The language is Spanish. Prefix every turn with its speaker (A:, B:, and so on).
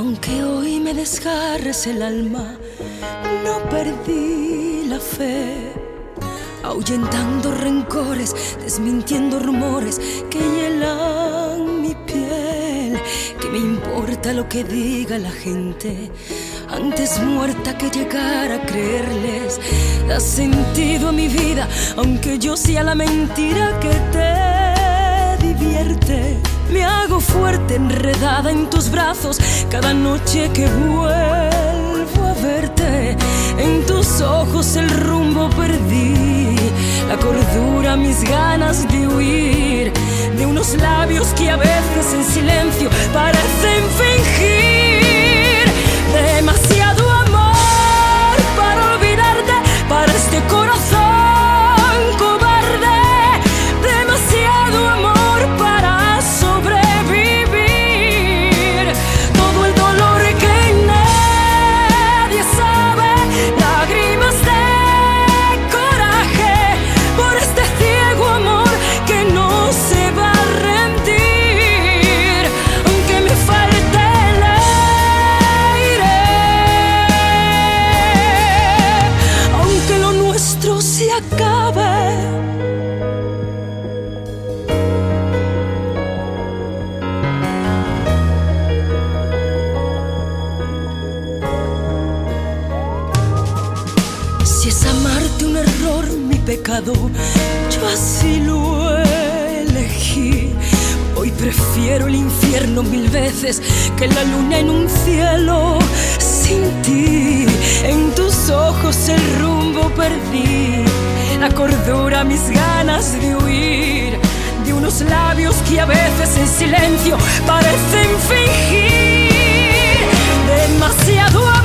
A: Aunque hoy me desgarres el alma, no perdí la fe. Ahuyentando rencores, desmintiendo rumores que hielan mi piel. Que me importa lo que diga la gente, antes muerta que llegar a creerles. Da sentido a mi vida, aunque yo sea la mentira que te divierte. Me hago fuerte, enredada en tus brazos, cada noche que vuelvo a verte. En tus ojos el rumbo perdí, la cordura, mis ganas de huir, de unos labios que a Si es amarte un error, mi pecado, yo así lo elegí. Hoy prefiero el infierno mil veces que la luna en un cielo sin ti. En tus ojos el rumbo perdí, la cordura, mis ganas de huir de unos labios que a veces en silencio parecen fingir demasiado.